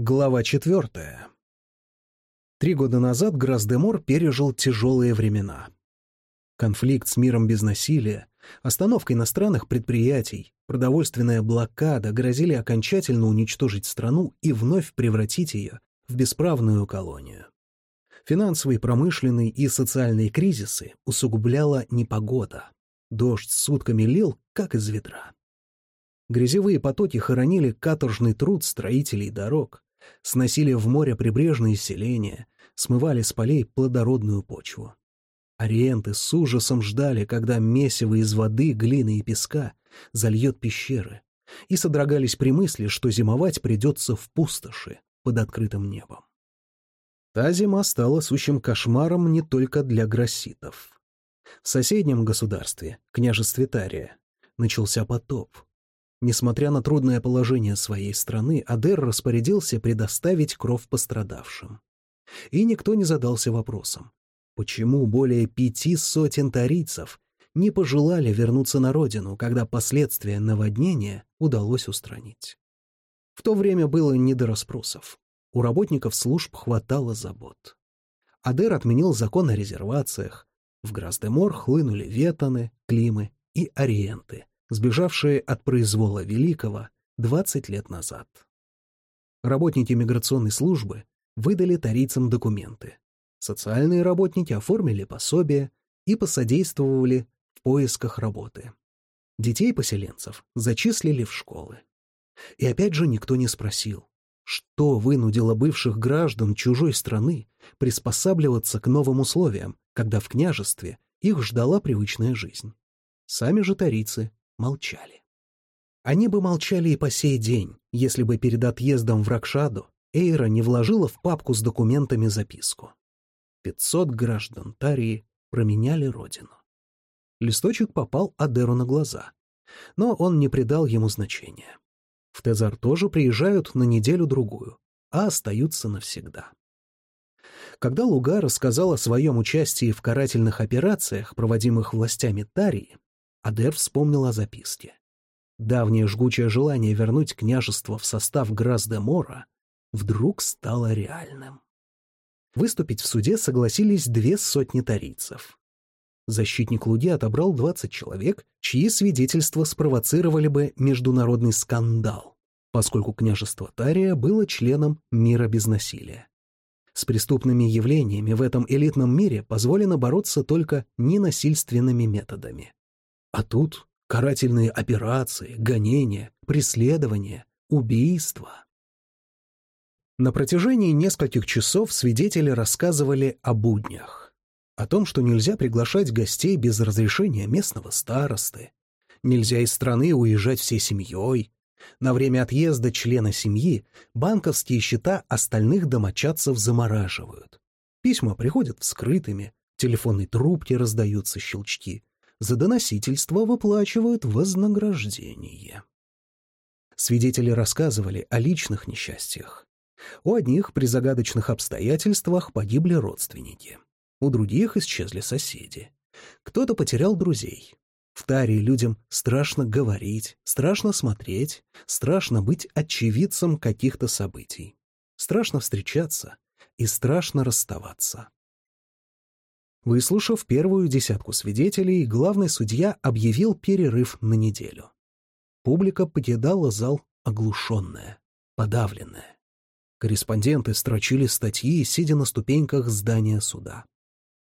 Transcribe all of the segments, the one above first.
Глава четвертая. Три года назад Грасдемор пережил тяжелые времена. Конфликт с миром без насилия, остановка иностранных предприятий, продовольственная блокада грозили окончательно уничтожить страну и вновь превратить ее в бесправную колонию. Финансовый, промышленный и социальные кризисы усугубляла непогода. Дождь сутками лил, как из ведра. Грязевые потоки хоронили каторжный труд строителей дорог, сносили в море прибрежные селения, смывали с полей плодородную почву. Ориенты с ужасом ждали, когда месиво из воды, глины и песка зальет пещеры, и содрогались при мысли, что зимовать придется в пустоши под открытым небом. Та зима стала сущим кошмаром не только для грасситов. В соседнем государстве, княжестве Тария, начался потоп — Несмотря на трудное положение своей страны, Адер распорядился предоставить кров пострадавшим. И никто не задался вопросом, почему более пяти сотен тарийцев не пожелали вернуться на родину, когда последствия наводнения удалось устранить. В то время было не до расспросов. У работников служб хватало забот. Адер отменил закон о резервациях. В Граздемор хлынули ветаны, климы и ориенты, сбежавшие от произвола Великого 20 лет назад. Работники миграционной службы выдали тарийцам документы. Социальные работники оформили пособия и посодействовали в поисках работы. Детей поселенцев зачислили в школы. И опять же никто не спросил, что вынудило бывших граждан чужой страны приспосабливаться к новым условиям, когда в княжестве их ждала привычная жизнь. Сами же тарийцы молчали. Они бы молчали и по сей день, если бы перед отъездом в Ракшаду Эйра не вложила в папку с документами записку. Пятьсот граждан Тарии променяли родину. Листочек попал Адеру на глаза, но он не придал ему значения. В Тезар тоже приезжают на неделю-другую, а остаются навсегда. Когда Луга рассказал о своем участии в карательных операциях, проводимых властями Тарии, Адер вспомнил о записке. Давнее жгучее желание вернуть княжество в состав Грас-де-Мора вдруг стало реальным. Выступить в суде согласились две сотни тарийцев. Защитник Луги отобрал 20 человек, чьи свидетельства спровоцировали бы международный скандал, поскольку княжество Тария было членом мира без насилия. С преступными явлениями в этом элитном мире позволено бороться только ненасильственными методами. А тут карательные операции, гонения, преследования, убийства. На протяжении нескольких часов свидетели рассказывали о буднях. О том, что нельзя приглашать гостей без разрешения местного старосты. Нельзя из страны уезжать всей семьей. На время отъезда члена семьи банковские счета остальных домочадцев замораживают. Письма приходят вскрытыми, телефонной трубке раздаются щелчки за доносительство выплачивают вознаграждение. Свидетели рассказывали о личных несчастьях. У одних при загадочных обстоятельствах погибли родственники, у других исчезли соседи. Кто-то потерял друзей. В Таре людям страшно говорить, страшно смотреть, страшно быть очевидцем каких-то событий. Страшно встречаться и страшно расставаться. Выслушав первую десятку свидетелей, главный судья объявил перерыв на неделю. Публика покидала зал оглушенная, подавленная. Корреспонденты строчили статьи, сидя на ступеньках здания суда.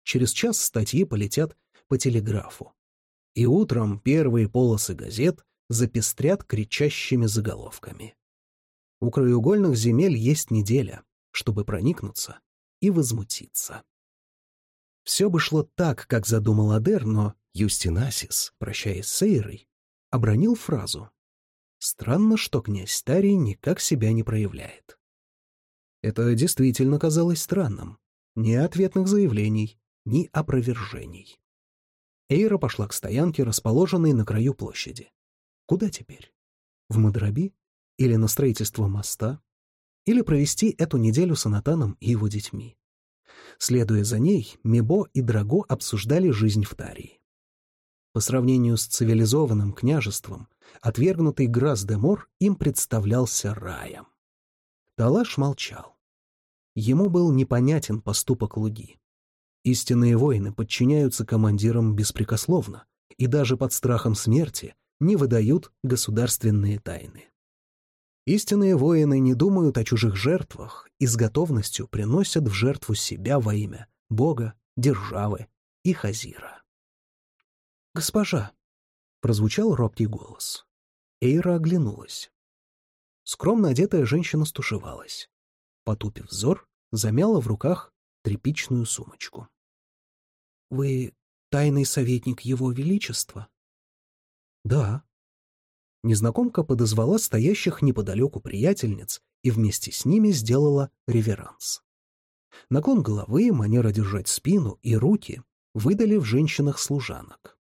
Через час статьи полетят по телеграфу. И утром первые полосы газет запестрят кричащими заголовками. У краеугольных земель есть неделя, чтобы проникнуться и возмутиться. Все бы шло так, как задумал Адер, но Юстинасис, прощаясь с Эйрой, обронил фразу. Странно, что князь Тарий никак себя не проявляет. Это действительно казалось странным. Ни ответных заявлений, ни опровержений. Эйра пошла к стоянке, расположенной на краю площади. Куда теперь? В Мадраби? Или на строительство моста? Или провести эту неделю с Анатаном и его детьми? Следуя за ней, Мебо и Драго обсуждали жизнь в Тарии. По сравнению с цивилизованным княжеством, отвергнутый Грас-де-Мор им представлялся раем. Талаш молчал. Ему был непонятен поступок Луги. Истинные воины подчиняются командирам беспрекословно и даже под страхом смерти не выдают государственные тайны. Истинные воины не думают о чужих жертвах и с готовностью приносят в жертву себя во имя Бога, державы и Хазира. «Госпожа!» — прозвучал робкий голос. Эйра оглянулась. Скромно одетая женщина стушевалась. Потупив взор, замяла в руках тряпичную сумочку. «Вы тайный советник Его Величества?» «Да». Незнакомка подозвала стоящих неподалеку приятельниц и вместе с ними сделала реверанс. Наклон головы, манера держать спину и руки выдали в женщинах служанок.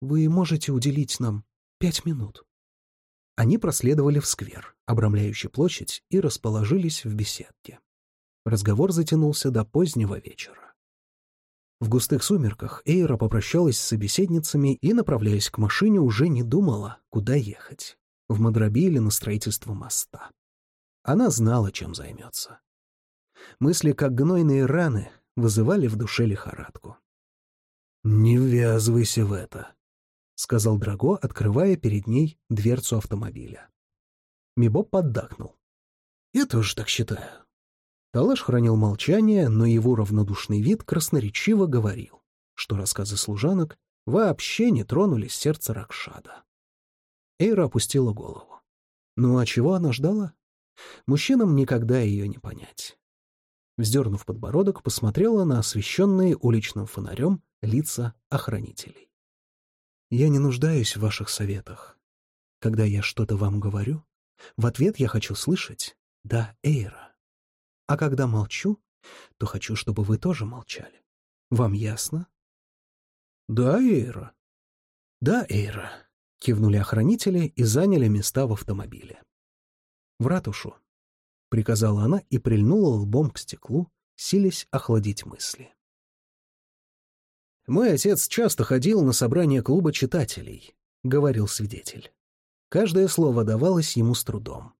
«Вы можете уделить нам пять минут?» Они проследовали в сквер, обрамляющий площадь, и расположились в беседке. Разговор затянулся до позднего вечера. В густых сумерках Эйра попрощалась с собеседницами и, направляясь к машине, уже не думала, куда ехать. В Мадраби или на строительство моста. Она знала, чем займется. Мысли, как гнойные раны, вызывали в душе лихорадку. «Не ввязывайся в это», — сказал Драго, открывая перед ней дверцу автомобиля. Мибоб поддакнул. «Я тоже так считаю». Талаш хранил молчание, но его равнодушный вид красноречиво говорил, что рассказы служанок вообще не тронули сердце Ракшада. Эйра опустила голову. Ну а чего она ждала? Мужчинам никогда ее не понять. Вздернув подбородок, посмотрела на освещенные уличным фонарем лица охранителей. Я не нуждаюсь в ваших советах. Когда я что-то вам говорю, в ответ я хочу слышать «да, Эйра». А когда молчу, то хочу, чтобы вы тоже молчали. Вам ясно? «Да, Эйра». «Да, Эйра», — кивнули охранители и заняли места в автомобиле. «В ратушу», — приказала она и прильнула лбом к стеклу, силясь охладить мысли. «Мой отец часто ходил на собрания клуба читателей», — говорил свидетель. Каждое слово давалось ему с трудом.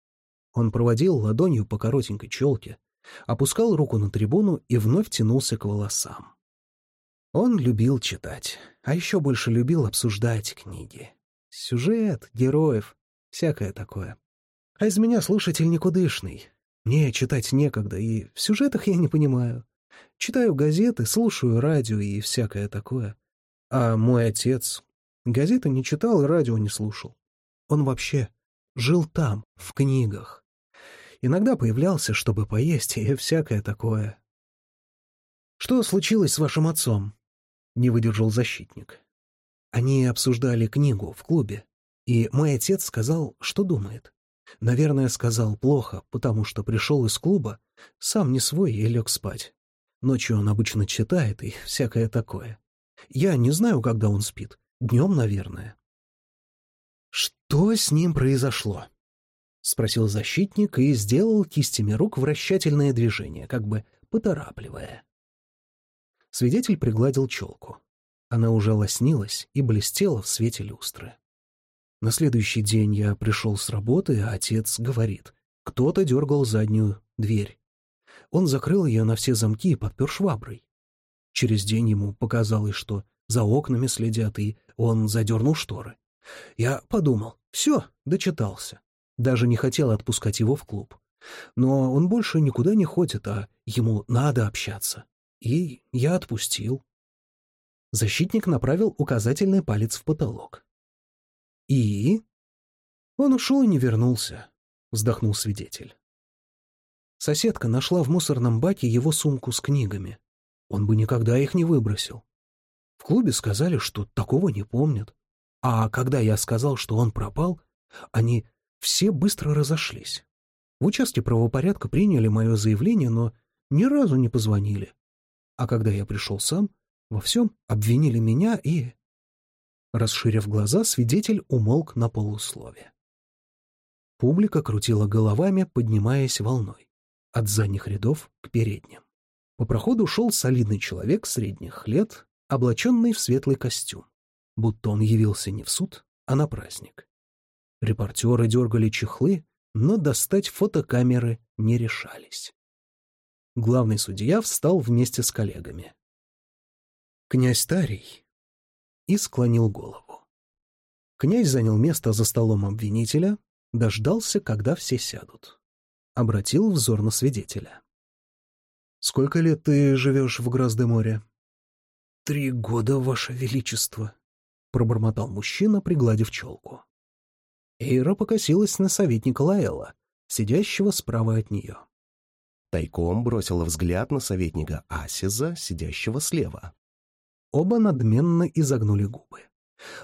Он проводил ладонью по коротенькой челке, опускал руку на трибуну и вновь тянулся к волосам. Он любил читать, а еще больше любил обсуждать книги. Сюжет, героев, всякое такое. А из меня слушатель никудышный. Мне читать некогда, и в сюжетах я не понимаю. Читаю газеты, слушаю радио и всякое такое. А мой отец газеты не читал и радио не слушал. Он вообще жил там, в книгах. Иногда появлялся, чтобы поесть, и всякое такое. «Что случилось с вашим отцом?» — не выдержал защитник. Они обсуждали книгу в клубе, и мой отец сказал, что думает. Наверное, сказал плохо, потому что пришел из клуба, сам не свой и лег спать. Ночью он обычно читает и всякое такое. Я не знаю, когда он спит. Днем, наверное. «Что с ним произошло?» — спросил защитник и сделал кистями рук вращательное движение, как бы поторапливая. Свидетель пригладил челку. Она уже лоснилась и блестела в свете люстры. На следующий день я пришел с работы, а отец говорит, кто-то дергал заднюю дверь. Он закрыл ее на все замки и подпер шваброй. Через день ему показалось, что за окнами следят, и он задернул шторы. Я подумал, все, дочитался. Даже не хотел отпускать его в клуб. Но он больше никуда не ходит, а ему надо общаться. И я отпустил. Защитник направил указательный палец в потолок. «И?» «Он ушел и не вернулся», — вздохнул свидетель. Соседка нашла в мусорном баке его сумку с книгами. Он бы никогда их не выбросил. В клубе сказали, что такого не помнят. А когда я сказал, что он пропал, они все быстро разошлись. В участке правопорядка приняли мое заявление, но ни разу не позвонили. А когда я пришел сам, во всем обвинили меня и... Расширив глаза, свидетель умолк на полуслове. Публика крутила головами, поднимаясь волной от задних рядов к передним. По проходу шел солидный человек средних лет, облаченный в светлый костюм, будто он явился не в суд, а на праздник. Репортеры дергали чехлы, но достать фотокамеры не решались. Главный судья встал вместе с коллегами. «Князь Тарий» и склонил голову. Князь занял место за столом обвинителя, дождался, когда все сядут. Обратил взор на свидетеля. «Сколько лет ты живешь в Грозде-море?» «Три года, Ваше Величество», — пробормотал мужчина, пригладив челку. Эйра покосилась на советника Лаэла, сидящего справа от нее. Тайком бросила взгляд на советника Асиза, сидящего слева. Оба надменно изогнули губы.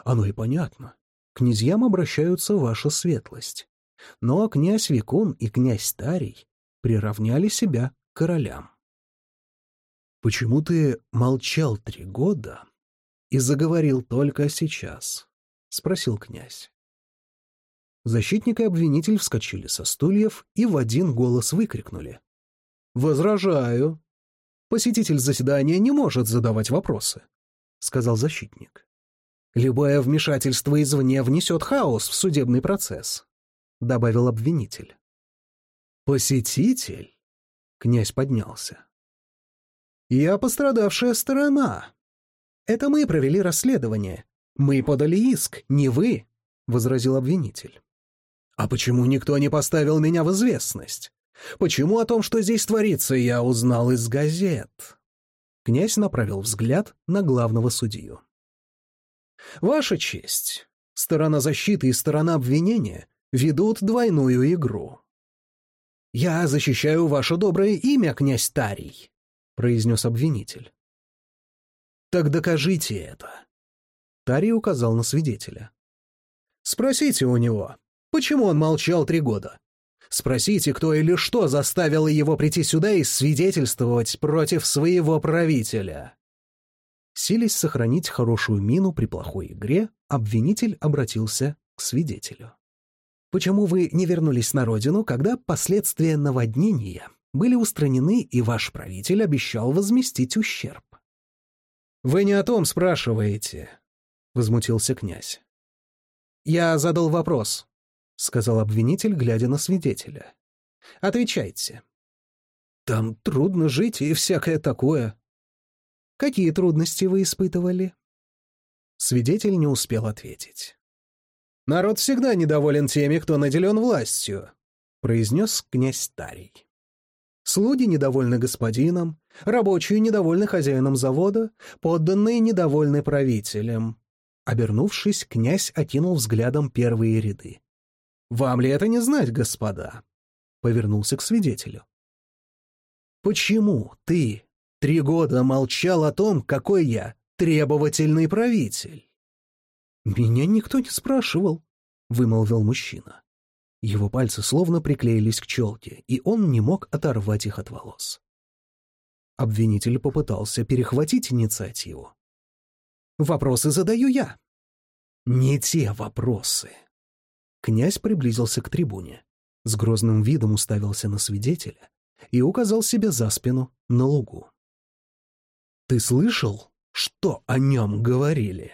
Оно и понятно. К князьям обращаются ваша светлость. Но князь Викон и князь Тарий приравняли себя к королям. «Почему ты молчал три года и заговорил только сейчас?» — спросил князь. Защитник и обвинитель вскочили со стульев и в один голос выкрикнули. «Возражаю. Посетитель заседания не может задавать вопросы», — сказал защитник. «Любое вмешательство извне внесет хаос в судебный процесс», — добавил обвинитель. «Посетитель?» — князь поднялся. «Я пострадавшая сторона. Это мы провели расследование. Мы подали иск, не вы», — возразил обвинитель. А почему никто не поставил меня в известность? Почему о том, что здесь творится, я узнал из газет?» Князь направил взгляд на главного судью. «Ваша честь, сторона защиты и сторона обвинения ведут двойную игру. «Я защищаю ваше доброе имя, князь Тарий», — произнес обвинитель. «Так докажите это», — Тарий указал на свидетеля. «Спросите у него, Почему он молчал три года? Спросите, кто или что заставило его прийти сюда и свидетельствовать против своего правителя. Сились сохранить хорошую мину при плохой игре, обвинитель обратился к свидетелю. Почему вы не вернулись на родину, когда последствия наводнения были устранены и ваш правитель обещал возместить ущерб? «Вы не о том спрашиваете», — возмутился князь. «Я задал вопрос. — сказал обвинитель, глядя на свидетеля. «Отвечайте». «Там трудно жить и всякое такое». «Какие трудности вы испытывали?» Свидетель не успел ответить. «Народ всегда недоволен теми, кто наделен властью», — произнес князь Тарий. «Слуги недовольны господином, рабочие недовольны хозяином завода, подданные недовольны правителем». Обернувшись, князь окинул взглядом первые ряды. Вам ли это не знать, господа?» Повернулся к свидетелю. «Почему ты три года молчал о том, какой я требовательный правитель?» «Меня никто не спрашивал», — вымолвил мужчина. Его пальцы словно приклеились к челке, и он не мог оторвать их от волос. Обвинитель попытался перехватить инициативу. «Вопросы задаю я». «Не те вопросы», Князь приблизился к трибуне, с грозным видом уставился на свидетеля и указал себе за спину на лугу. «Ты слышал, что о нем говорили?»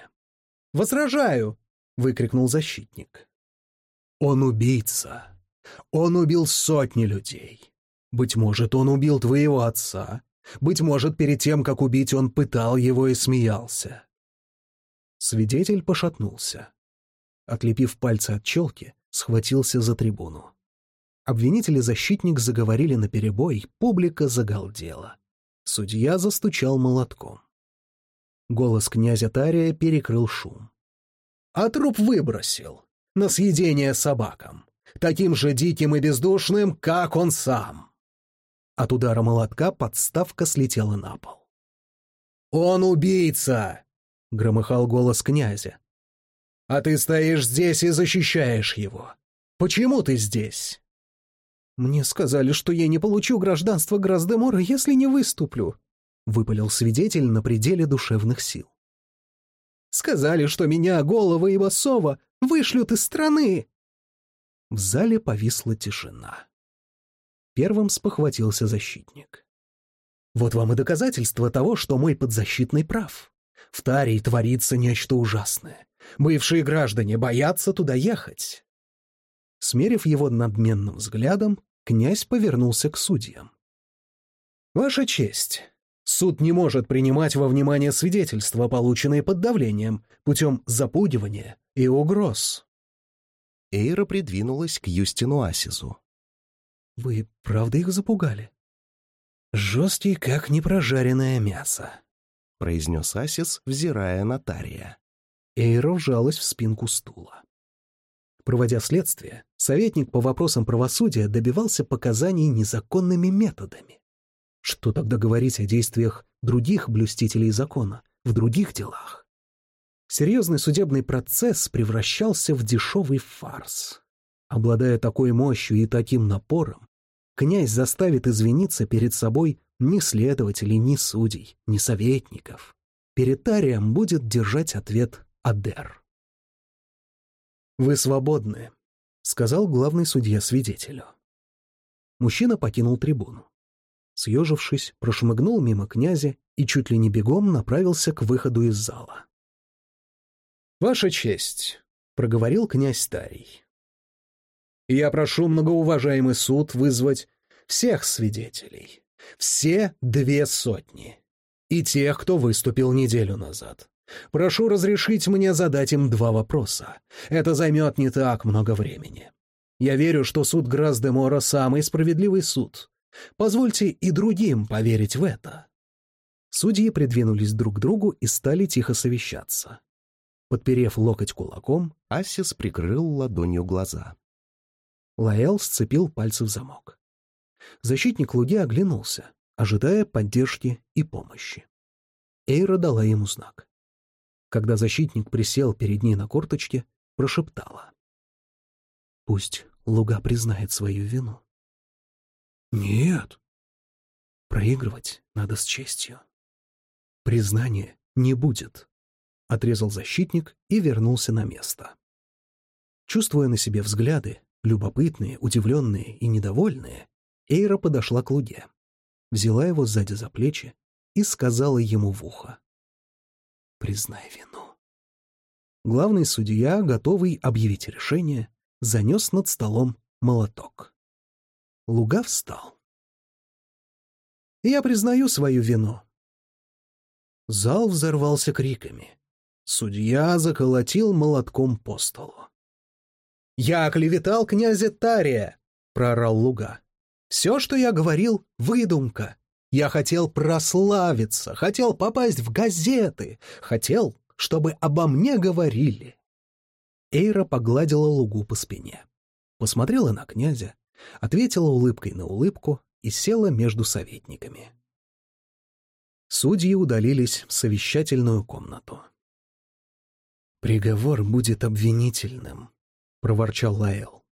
«Возражаю!» — выкрикнул защитник. «Он убийца. Он убил сотни людей. Быть может, он убил твоего отца. Быть может, перед тем, как убить, он пытал его и смеялся». Свидетель пошатнулся отлепив пальцы от челки, схватился за трибуну. Обвинители и защитник заговорили наперебой, публика загалдела. Судья застучал молотком. Голос князя Тария перекрыл шум. «А труп выбросил. На съедение собакам. Таким же диким и бездушным, как он сам». От удара молотка подставка слетела на пол. «Он убийца!» — громыхал голос князя, а ты стоишь здесь и защищаешь его. Почему ты здесь?» «Мне сказали, что я не получу гражданство Граздемора, если не выступлю», — выпалил свидетель на пределе душевных сил. «Сказали, что меня, Голова и Басова, вышлют из страны!» В зале повисла тишина. Первым спохватился защитник. «Вот вам и доказательство того, что мой подзащитный прав. В Тарии творится нечто ужасное. Бывшие граждане боятся туда ехать. Смерив его надменным взглядом, князь повернулся к судьям. «Ваша честь, суд не может принимать во внимание свидетельства, полученные под давлением, путем запугивания и угроз». Эйра придвинулась к Юстину Асизу. «Вы правда их запугали?» «Жесткий, как непрожаренное мясо», — произнес Асис, взирая на Тария. Эйра вжалась в спинку стула. Проводя следствие, советник по вопросам правосудия добивался показаний незаконными методами. Что тогда говорить о действиях других блюстителей закона в других делах? Серьезный судебный процесс превращался в дешевый фарс. Обладая такой мощью и таким напором, князь заставит извиниться перед собой ни следователей, ни судей, ни советников. Перед Тарием будет держать ответ Адер. «Вы свободны», — сказал главный судья свидетелю. Мужчина покинул трибуну. Съежившись, прошмыгнул мимо князя и чуть ли не бегом направился к выходу из зала. «Ваша честь», — проговорил князь Тарий. «Я прошу многоуважаемый суд вызвать всех свидетелей, все две сотни, и тех, кто выступил неделю назад. Прошу разрешить мне задать им два вопроса. Это займет не так много времени. Я верю, что суд Грас-де-Мора — самый справедливый суд. Позвольте и другим поверить в это». Судьи придвинулись друг к другу и стали тихо совещаться. Подперев локоть кулаком, Ассис прикрыл ладонью глаза. Лаэл сцепил пальцы в замок. Защитник Луги оглянулся, ожидая поддержки и помощи. Эйра дала ему знак. Когда защитник присел перед ней на корточке, прошептала. «Пусть Луга признает свою вину». «Нет». «Проигрывать надо с честью». «Признания не будет», — отрезал защитник и вернулся на место. Чувствуя на себе взгляды, любопытные, удивленные и недовольные, Эйра подошла к Луге, взяла его сзади за плечи и сказала ему в ухо признай вину. Главный судья, готовый объявить решение, занес над столом молоток. Луга встал. «Я признаю свою вину». Зал взорвался криками. Судья заколотил молотком по столу. «Я оклеветал князя Тария!» — проорал Луга. «Все, что я говорил, — выдумка. Я хотел прославиться, хотел попасть в газеты, хотел, чтобы обо мне говорили. Эйра погладила лугу по спине, посмотрела на князя, ответила улыбкой на улыбку и села между советниками. Судьи удалились в совещательную комнату. «Приговор будет обвинительным», — проворчал Лаэл.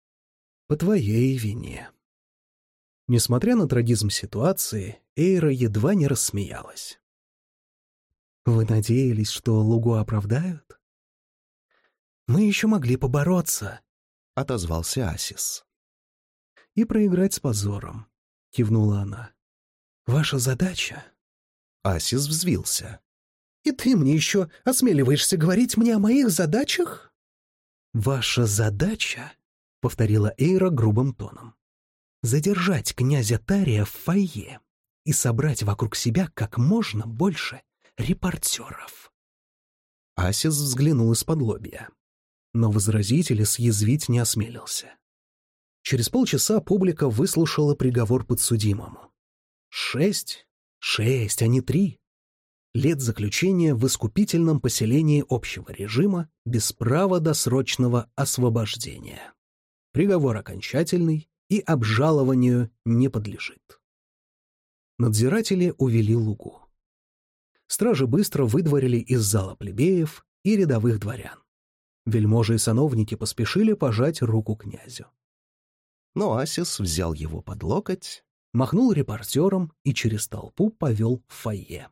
«По твоей вине». Несмотря на трагизм ситуации, Эйра едва не рассмеялась. «Вы надеялись, что Лугу оправдают?» «Мы еще могли побороться», — отозвался Асис. «И проиграть с позором», — кивнула она. «Ваша задача...» Асис взвился. «И ты мне еще осмеливаешься говорить мне о моих задачах?» «Ваша задача», — повторила Эйра грубым тоном, задержать князя Тария в фойе и собрать вокруг себя как можно больше репортеров. Асис взглянул из-под лобья, но возразить или съязвить не осмелился. Через полчаса публика выслушала приговор подсудимому. Шесть? Шесть, а не три. Лет заключения в искупительном поселении общего режима без права досрочного освобождения. Приговор окончательный, и обжалованию не подлежит. Надзиратели увели Лугу. Стражи быстро выдворили из зала плебеев и рядовых дворян. Вельможи и сановники поспешили пожать руку князю. Но Асис взял его под локоть, махнул репортером и через толпу повел в фойе.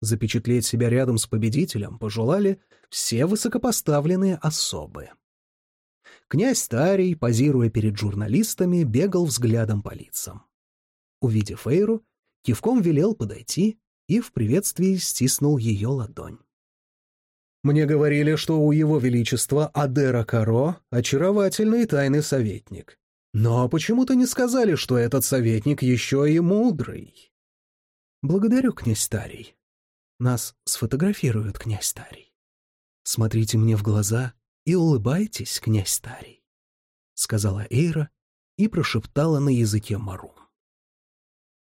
Запечатлеть себя рядом с победителем пожелали все высокопоставленные особы. Князь Тарий, позируя перед журналистами, бегал взглядом по лицам. Увидев Эйру, кивком велел подойти и в приветствии стиснул ее ладонь. Мне говорили, что у его величества Адера Каро очаровательный тайный советник. Но почему-то не сказали, что этот советник еще и мудрый. Благодарю, князь Старий. Нас сфотографируют, князь Старий. Смотрите мне в глаза и улыбайтесь, князь Старий, — сказала Эйра и прошептала на языке Марун.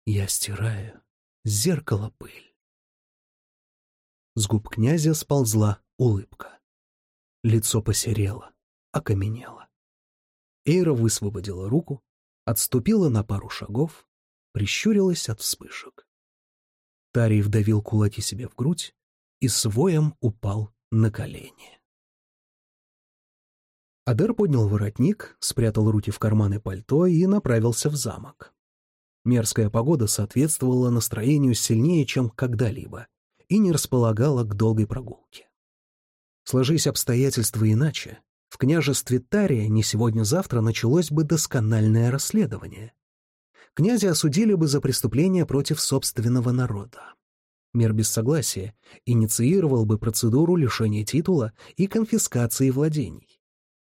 Я стираю зеркало пыль. С губ князя сползла улыбка. Лицо посерело, окаменело. Эйра высвободила руку, отступила на пару шагов, прищурилась от вспышек. Тарий вдавил кулаки себе в грудь и своем упал на колени. Адер поднял воротник, спрятал руки в карманы пальто и направился в замок. Мерзкая погода соответствовала настроению сильнее, чем когда-либо, и не располагала к долгой прогулке. Сложись обстоятельства иначе, в княжестве Тария не сегодня-завтра началось бы доскональное расследование. Князя осудили бы за преступление против собственного народа. Мир без согласия инициировал бы процедуру лишения титула и конфискации владений.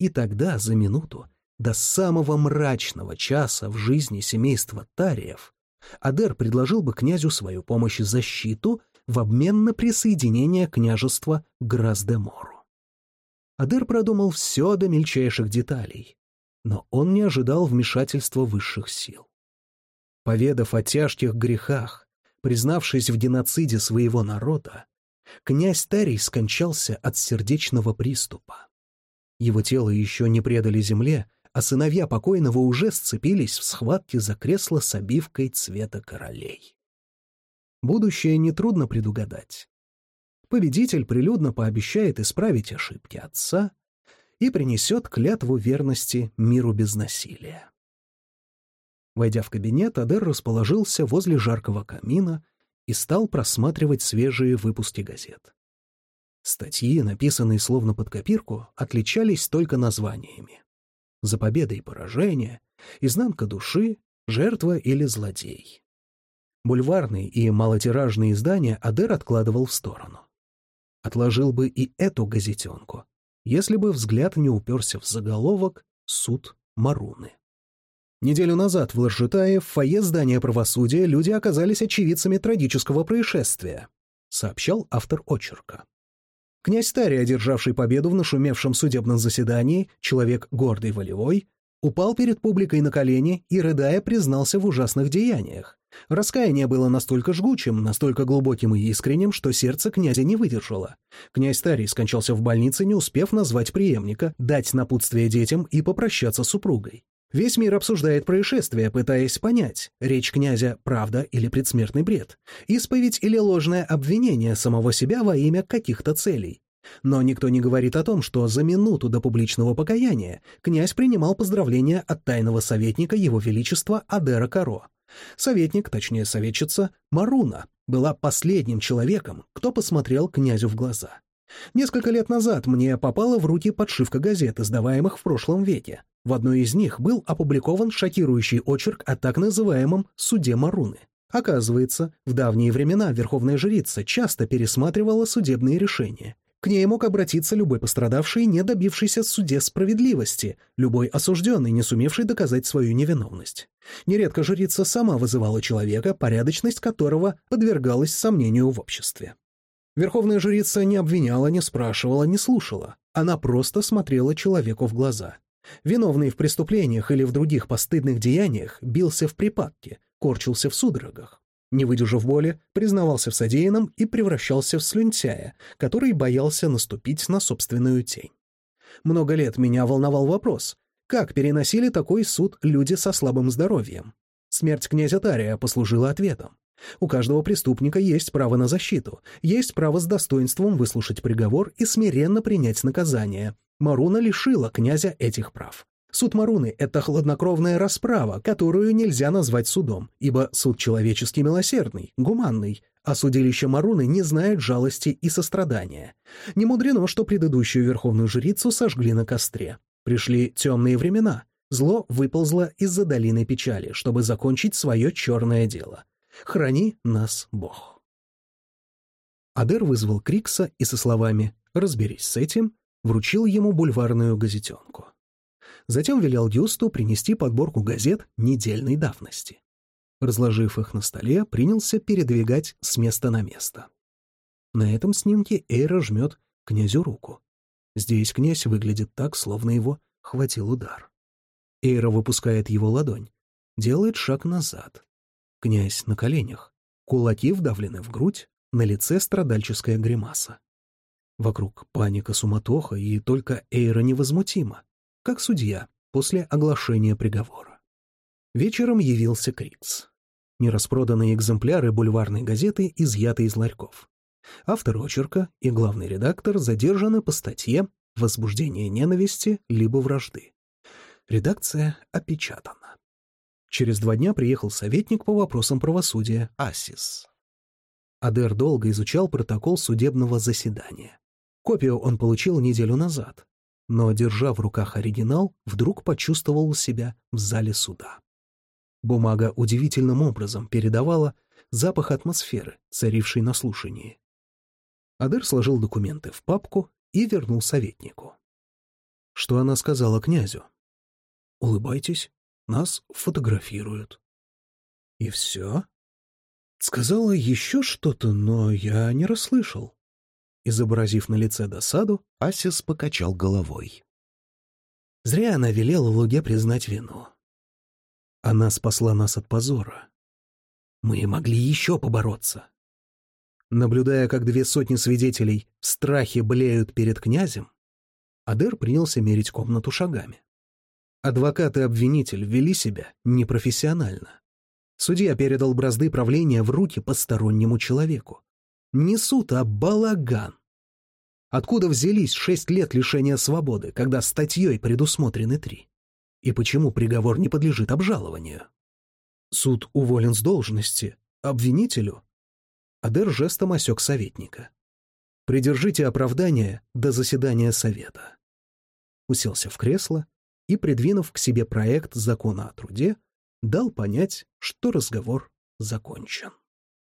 И тогда, за минуту, до самого мрачного часа в жизни семейства Тариев, Адер предложил бы князю свою помощь и защиту в обмен на присоединение княжества Граздемору. Адер продумал все до мельчайших деталей, но он не ожидал вмешательства высших сил. Поведав о тяжких грехах, признавшись в геноциде своего народа, князь Тарий скончался от сердечного приступа. Его тело еще не предали земле, а сыновья покойного уже сцепились в схватке за кресло с обивкой цвета королей. Будущее нетрудно предугадать. Победитель прилюдно пообещает исправить ошибки отца и принесет клятву верности миру без насилия. Войдя в кабинет, Адер расположился возле жаркого камина и стал просматривать свежие выпуски газет. Статьи, написанные словно под копирку, отличались только названиями за победы и поражения, изнанка души, жертва или злодей. Бульварные и малотиражные издания Адер откладывал в сторону. Отложил бы и эту газетенку, если бы взгляд не уперся в заголовок «Суд Маруны». Неделю назад в Ларжитае в фойе здания правосудия люди оказались очевидцами трагического происшествия, сообщал автор очерка. Князь Тарий, одержавший победу в нашумевшем судебном заседании, человек гордый волевой, упал перед публикой на колени и, рыдая, признался в ужасных деяниях. Раскаяние было настолько жгучим, настолько глубоким и искренним, что сердце князя не выдержало. Князь Тарий скончался в больнице, не успев назвать преемника, дать напутствие детям и попрощаться с супругой. Весь мир обсуждает происшествие, пытаясь понять, речь князя — правда или предсмертный бред, исповедь или ложное обвинение самого себя во имя каких-то целей. Но никто не говорит о том, что за минуту до публичного покаяния князь принимал поздравления от тайного советника Его Величества Адера Каро. Советник, точнее советчица, Маруна, была последним человеком, кто посмотрел князю в глаза. Несколько лет назад мне попала в руки подшивка газет, издаваемых в прошлом веке. В одной из них был опубликован шокирующий очерк о так называемом «суде Маруны». Оказывается, в давние времена верховная жрица часто пересматривала судебные решения. К ней мог обратиться любой пострадавший, не добившийся в суде справедливости, любой осужденный, не сумевший доказать свою невиновность. Нередко жрица сама вызывала человека, порядочность которого подвергалась сомнению в обществе. Верховная жрица не обвиняла, не спрашивала, не слушала. Она просто смотрела человеку в глаза. Виновный в преступлениях или в других постыдных деяниях бился в припадке, корчился в судорогах. Не выдержав боли, признавался в содеянном и превращался в слюнтяя, который боялся наступить на собственную тень. Много лет меня волновал вопрос, как переносили такой суд люди со слабым здоровьем. Смерть князя Тария послужила ответом. У каждого преступника есть право на защиту, есть право с достоинством выслушать приговор и смиренно принять наказание. Маруна лишила князя этих прав. Суд Маруны — это хладнокровная расправа, которую нельзя назвать судом, ибо суд человеческий милосердный, гуманный, а судилище Маруны не знает жалости и сострадания. Не мудрено, что предыдущую верховную жрицу сожгли на костре. Пришли темные времена. Зло выползло из-за долины печали, чтобы закончить свое черное дело. Храни нас, Бог. Адер вызвал Крикса и со словами «разберись с этим» вручил ему бульварную газетенку. Затем велел Юсту принести подборку газет недельной давности. Разложив их на столе, принялся передвигать с места на место. На этом снимке Эйра жмет князю руку. Здесь князь выглядит так, словно его хватил удар. Эйра выпускает его ладонь, делает шаг назад. Князь на коленях, кулаки вдавлены в грудь, на лице страдальческая гримаса. Вокруг паника, суматоха, и только Эйра невозмутима, как судья после оглашения приговора. Вечером явился Крикс. Нераспроданные экземпляры бульварной газеты изъяты из ларьков. Автор очерка и главный редактор задержаны по статье «Возбуждение ненависти либо вражды». Редакция опечатана. Через два дня приехал советник по вопросам правосудия Асис. Адер долго изучал протокол судебного заседания. Копию он получил неделю назад, но, держа в руках оригинал, вдруг почувствовал себя в зале суда. Бумага удивительным образом передавала запах атмосферы, царившей на слушании. Адер сложил документы в папку и вернул советнику. Что она сказала князю? «Улыбайтесь, нас фотографируют». «И все?» Сказала еще что-то, но я не расслышал. Изобразив на лице досаду, Асис покачал головой. Зря она велела Луге признать вину. Она спасла нас от позора. Мы могли еще побороться. Наблюдая, как две сотни свидетелей в страхе блеют перед князем, Адер принялся мерить комнату шагами. Адвокат и обвинитель вели себя непрофессионально. Судья передал бразды правления в руки постороннему человеку. Не суд, а балаган. Откуда взялись шесть лет лишения свободы, когда статьей предусмотрены три? И почему приговор не подлежит обжалованию? Суд уволен с должности. Обвинителю? Адер жестом осек советника. Придержите оправдание до заседания совета. Уселся в кресло и, придвинув к себе проект закона о труде, дал понять, что разговор закончен.